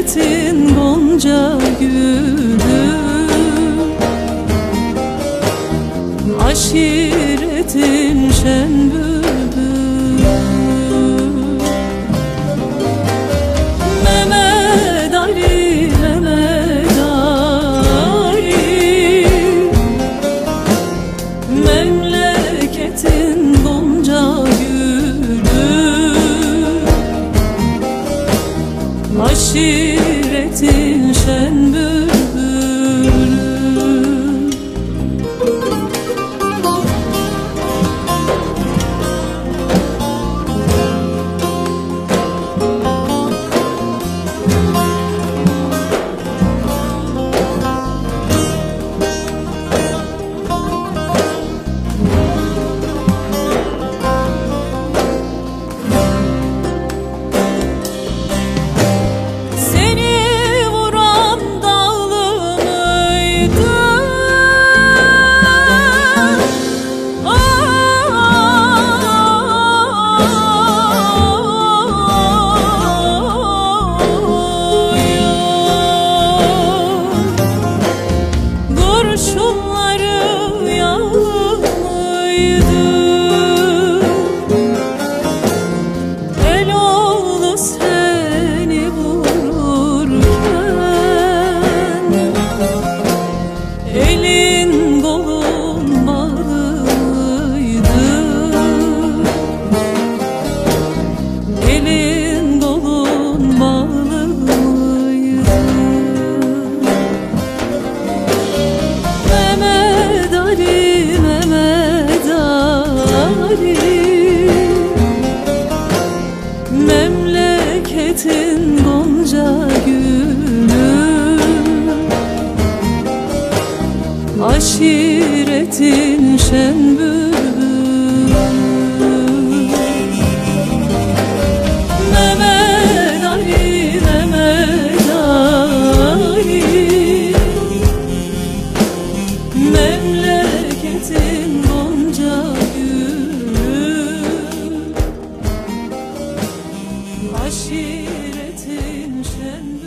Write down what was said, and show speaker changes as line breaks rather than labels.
Memleketin gonca gülü Aşiretin şen Aşiretin şen Memleketin gonca gülü. Aşiretin şen Mehmet Ali, Mehmet Ali. Memleketin Aşiretin şen